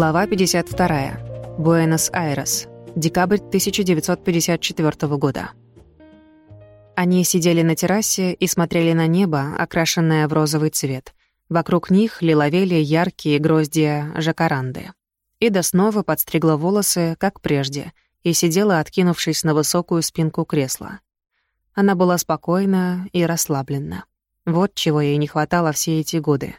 Глава 52. Буэнос-Айрес. Декабрь 1954 года. Они сидели на террасе и смотрели на небо, окрашенное в розовый цвет. Вокруг них лиловели яркие гроздья жакаранды. Ида снова подстригла волосы, как прежде, и сидела, откинувшись на высокую спинку кресла. Она была спокойна и расслаблена. Вот чего ей не хватало все эти годы.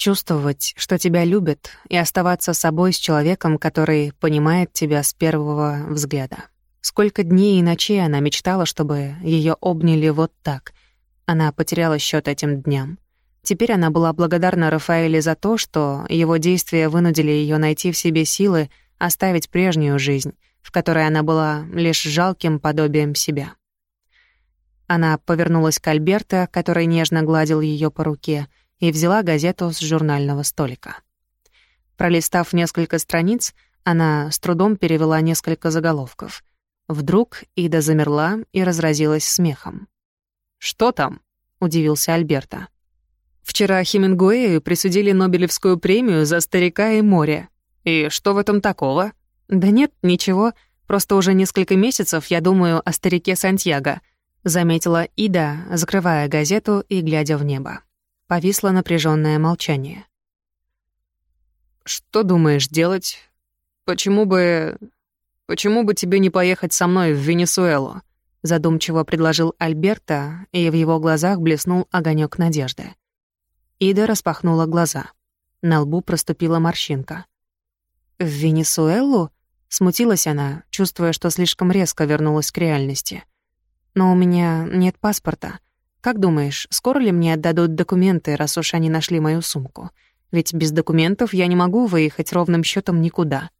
Чувствовать, что тебя любят, и оставаться собой с человеком, который понимает тебя с первого взгляда. Сколько дней и ночей она мечтала, чтобы ее обняли вот так. Она потеряла счет этим дням. Теперь она была благодарна Рафаэле за то, что его действия вынудили ее найти в себе силы оставить прежнюю жизнь, в которой она была лишь жалким подобием себя. Она повернулась к Альберто, который нежно гладил ее по руке, и взяла газету с журнального столика. Пролистав несколько страниц, она с трудом перевела несколько заголовков. Вдруг Ида замерла и разразилась смехом. «Что там?» — удивился Альберто. «Вчера Хемингуэю присудили Нобелевскую премию за «Старика и море». И что в этом такого?» «Да нет, ничего. Просто уже несколько месяцев я думаю о старике Сантьяго», — заметила Ида, закрывая газету и глядя в небо. Повисло напряженное молчание. «Что думаешь делать? Почему бы... Почему бы тебе не поехать со мной в Венесуэлу?» Задумчиво предложил Альберто, и в его глазах блеснул огонек надежды. Ида распахнула глаза. На лбу проступила морщинка. «В Венесуэлу?» — смутилась она, чувствуя, что слишком резко вернулась к реальности. Но у меня нет паспорта. Как думаешь, скоро ли мне отдадут документы, раз уж они нашли мою сумку? Ведь без документов я не могу выехать ровным счетом никуда.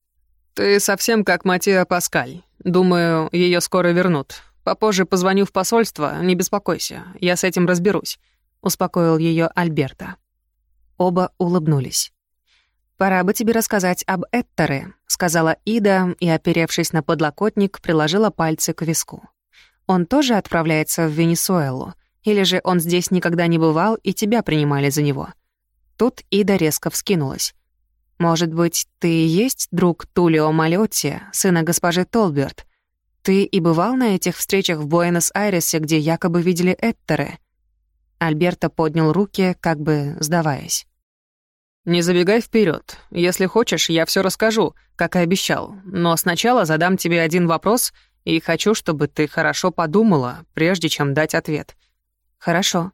Ты совсем как Матиа Паскаль. Думаю, ее скоро вернут. Попозже позвоню в посольство, не беспокойся, я с этим разберусь, успокоил ее Альберта. Оба улыбнулись. «Пора бы тебе рассказать об Эттере», — сказала Ида и, оперевшись на подлокотник, приложила пальцы к виску. Он тоже отправляется в Венесуэлу? Или же он здесь никогда не бывал, и тебя принимали за него?» Тут Ида резко вскинулась. «Может быть, ты и есть друг Тулио Малетти, сына госпожи Толберт? Ты и бывал на этих встречах в Буэнос-Айресе, где якобы видели Эттеры?» Альберто поднял руки, как бы сдаваясь. «Не забегай вперед. Если хочешь, я все расскажу, как и обещал. Но сначала задам тебе один вопрос — и хочу, чтобы ты хорошо подумала, прежде чем дать ответ. Хорошо.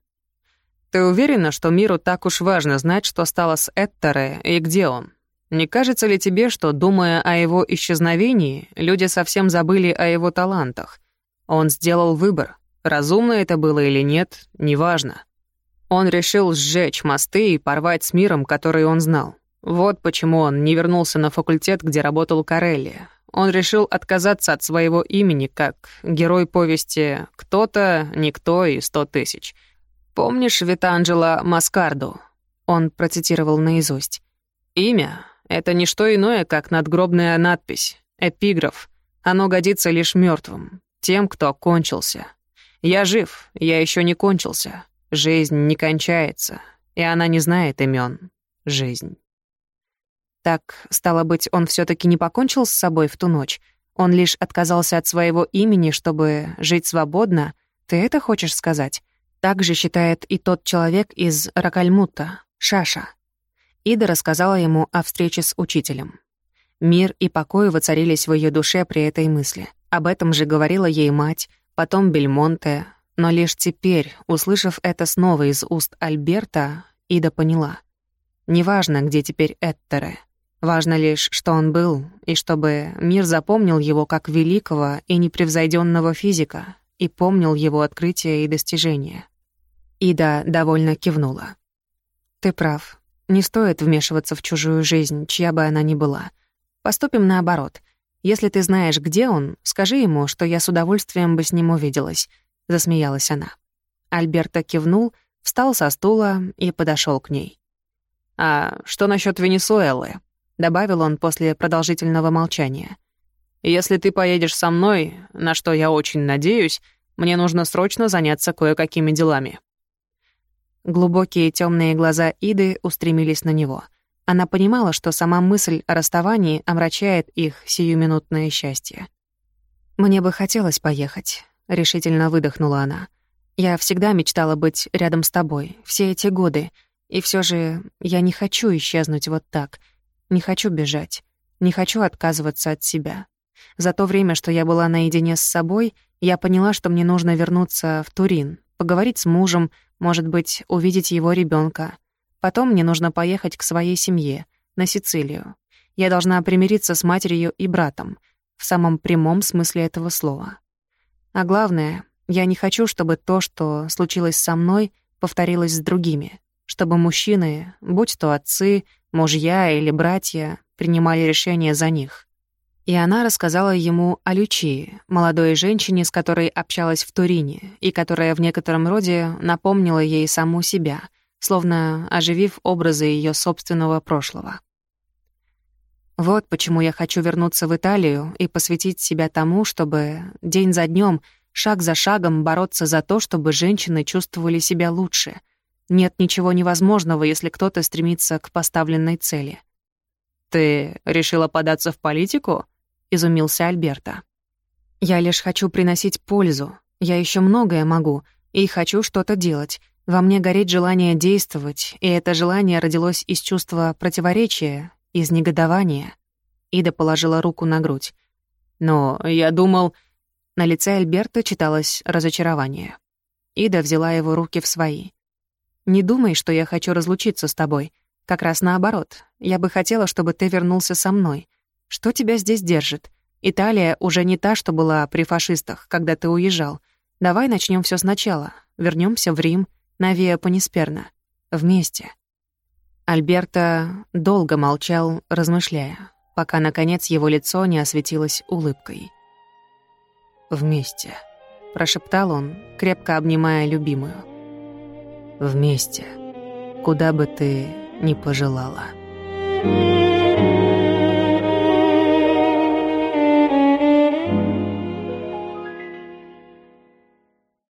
Ты уверена, что миру так уж важно знать, что стало с Эттере и где он? Не кажется ли тебе, что, думая о его исчезновении, люди совсем забыли о его талантах? Он сделал выбор. Разумно это было или нет, неважно. Он решил сжечь мосты и порвать с миром, который он знал. Вот почему он не вернулся на факультет, где работал Карелли, он решил отказаться от своего имени, как герой повести «Кто-то, никто и сто тысяч». «Помнишь Витанджело Маскарду?» Он процитировал наизусть. «Имя — это не что иное, как надгробная надпись, эпиграф. Оно годится лишь мертвым, тем, кто кончился. Я жив, я еще не кончился. Жизнь не кончается, и она не знает имен. Жизнь». Так, стало быть, он все таки не покончил с собой в ту ночь? Он лишь отказался от своего имени, чтобы жить свободно? Ты это хочешь сказать? Так же считает и тот человек из Ракальмута, Шаша. Ида рассказала ему о встрече с учителем. Мир и покой воцарились в ее душе при этой мысли. Об этом же говорила ей мать, потом Бельмонте, но лишь теперь, услышав это снова из уст Альберта, Ида поняла. Неважно, где теперь Эттере. Важно лишь, что он был, и чтобы мир запомнил его как великого и непревзойденного физика и помнил его открытия и достижения. Ида довольно кивнула. «Ты прав. Не стоит вмешиваться в чужую жизнь, чья бы она ни была. Поступим наоборот. Если ты знаешь, где он, скажи ему, что я с удовольствием бы с ним увиделась», — засмеялась она. Альберто кивнул, встал со стула и подошел к ней. «А что насчет Венесуэлы?» — добавил он после продолжительного молчания. «Если ты поедешь со мной, на что я очень надеюсь, мне нужно срочно заняться кое-какими делами». Глубокие темные глаза Иды устремились на него. Она понимала, что сама мысль о расставании омрачает их сиюминутное счастье. «Мне бы хотелось поехать», — решительно выдохнула она. «Я всегда мечтала быть рядом с тобой, все эти годы, и все же я не хочу исчезнуть вот так, не хочу бежать, не хочу отказываться от себя. За то время, что я была наедине с собой, я поняла, что мне нужно вернуться в Турин, поговорить с мужем, может быть, увидеть его ребенка. Потом мне нужно поехать к своей семье, на Сицилию. Я должна примириться с матерью и братом, в самом прямом смысле этого слова. А главное, я не хочу, чтобы то, что случилось со мной, повторилось с другими, чтобы мужчины, будь то отцы, мужья или братья, принимали решения за них. И она рассказала ему о Лючии, молодой женщине, с которой общалась в Турине, и которая в некотором роде напомнила ей саму себя, словно оживив образы ее собственного прошлого. Вот почему я хочу вернуться в Италию и посвятить себя тому, чтобы день за днем, шаг за шагом бороться за то, чтобы женщины чувствовали себя лучше. Нет ничего невозможного, если кто-то стремится к поставленной цели. «Ты решила податься в политику?» — изумился Альберта. «Я лишь хочу приносить пользу. Я еще многое могу, и хочу что-то делать. Во мне горит желание действовать, и это желание родилось из чувства противоречия, из негодования». Ида положила руку на грудь. «Но я думал...» На лице Альберта читалось разочарование. Ида взяла его руки в свои. «Не думай, что я хочу разлучиться с тобой. Как раз наоборот. Я бы хотела, чтобы ты вернулся со мной. Что тебя здесь держит? Италия уже не та, что была при фашистах, когда ты уезжал. Давай начнем все сначала. Вернемся в Рим, на Виа Панисперна. Вместе». Альберто долго молчал, размышляя, пока, наконец, его лицо не осветилось улыбкой. «Вместе», — прошептал он, крепко обнимая любимую. «Вместе, куда бы ты ни пожелала».